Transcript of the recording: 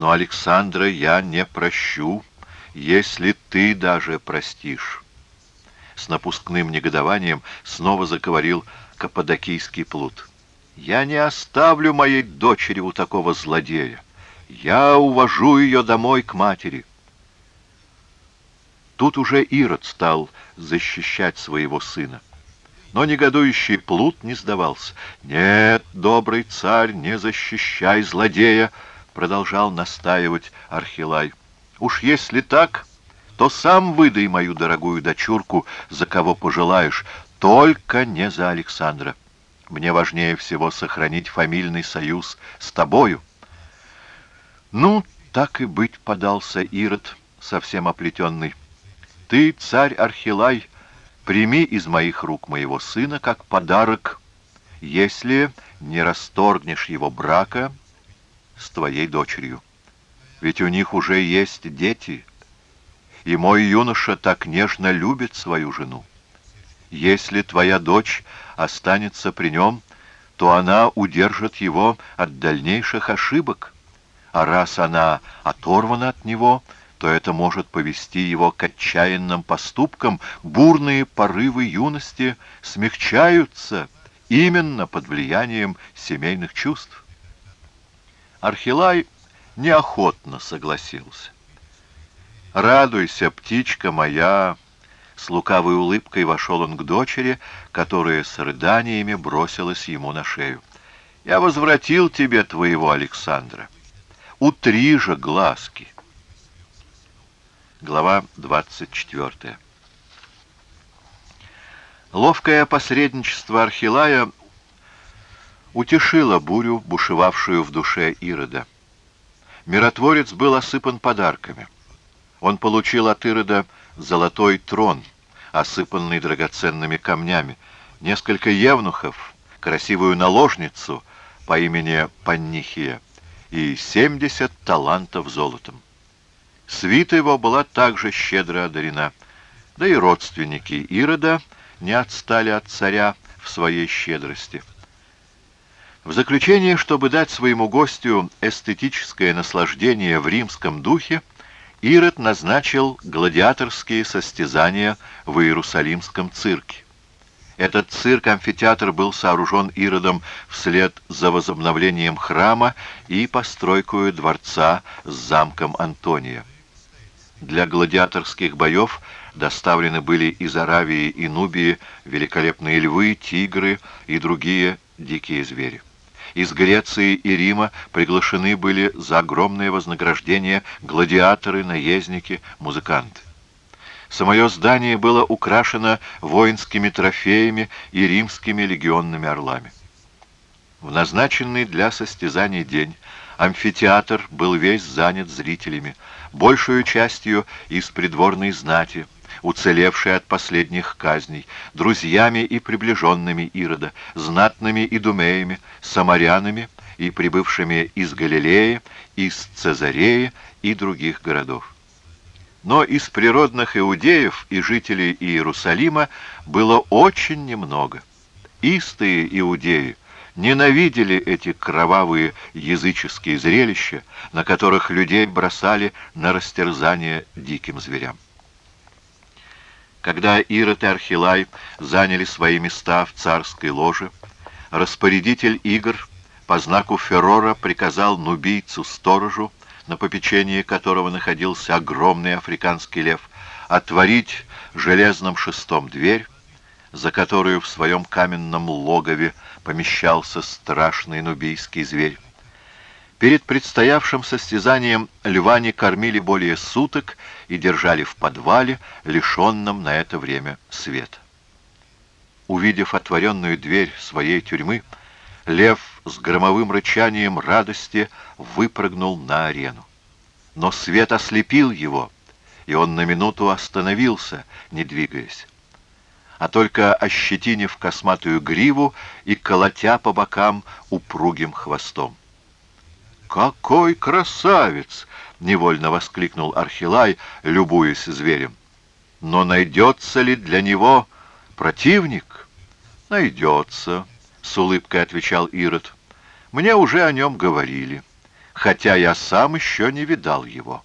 Но Александра я не прощу, если ты даже простишь. С напускным негодованием снова заговорил каппадокийский плут. Я не оставлю моей дочери у такого злодея. Я увожу ее домой к матери. Тут уже Ирод стал защищать своего сына. Но негодующий плут не сдавался. «Нет, добрый царь, не защищай злодея!» Продолжал настаивать Архилай. «Уж если так, то сам выдай мою дорогую дочурку, за кого пожелаешь, только не за Александра. Мне важнее всего сохранить фамильный союз с тобою». «Ну, так и быть», — подался Ирод, совсем оплетенный. «Ты, царь Архилай, — Прими из моих рук моего сына как подарок, если не расторгнешь его брака с твоей дочерью. Ведь у них уже есть дети, и мой юноша так нежно любит свою жену. Если твоя дочь останется при нем, то она удержит его от дальнейших ошибок, а раз она оторвана от него — то это может повести его к отчаянным поступкам, бурные порывы юности смягчаются именно под влиянием семейных чувств. Архилай неохотно согласился. «Радуйся, птичка моя!» С лукавой улыбкой вошел он к дочери, которая с рыданиями бросилась ему на шею. «Я возвратил тебе твоего Александра. Утри же глазки!» Глава 24. Ловкое посредничество Архилая утешило бурю, бушевавшую в душе Ирода. Миротворец был осыпан подарками. Он получил от Ирода золотой трон, осыпанный драгоценными камнями, несколько евнухов, красивую наложницу по имени Паннихия и семьдесят талантов золотом. Свита его была также щедро одарена, да и родственники Ирода не отстали от царя в своей щедрости. В заключение, чтобы дать своему гостю эстетическое наслаждение в римском духе, Ирод назначил гладиаторские состязания в Иерусалимском цирке. Этот цирк-амфитеатр был сооружен Иродом вслед за возобновлением храма и постройкой дворца с замком Антония. Для гладиаторских боев доставлены были из Аравии и Нубии великолепные львы, тигры и другие дикие звери. Из Греции и Рима приглашены были за огромное вознаграждение гладиаторы, наездники, музыканты. Самое здание было украшено воинскими трофеями и римскими легионными орлами. В назначенный для состязаний день амфитеатр был весь занят зрителями, большую частью из придворной знати, уцелевшей от последних казней, друзьями и приближенными Ирода, знатными идумеями, самарянами и прибывшими из Галилеи, из Цезареи и других городов. Но из природных иудеев и жителей Иерусалима было очень немного. Истые иудеи – ненавидели эти кровавые языческие зрелища, на которых людей бросали на растерзание диким зверям. Когда Ирод и Архилай заняли свои места в царской ложе, распорядитель игр по знаку Феррора приказал нубийцу-сторожу, на попечении которого находился огромный африканский лев, отворить железным шестом дверь, за которую в своем каменном логове помещался страшный нубийский зверь. Перед предстоявшим состязанием льва не кормили более суток и держали в подвале, лишенном на это время света. Увидев отворенную дверь своей тюрьмы, лев с громовым рычанием радости выпрыгнул на арену. Но свет ослепил его, и он на минуту остановился, не двигаясь а только ощетинив косматую гриву и колотя по бокам упругим хвостом. «Какой красавец!» — невольно воскликнул Архилай, любуясь зверем. «Но найдется ли для него противник?» «Найдется», — с улыбкой отвечал Ирод. «Мне уже о нем говорили. хотя я сам еще не видал его.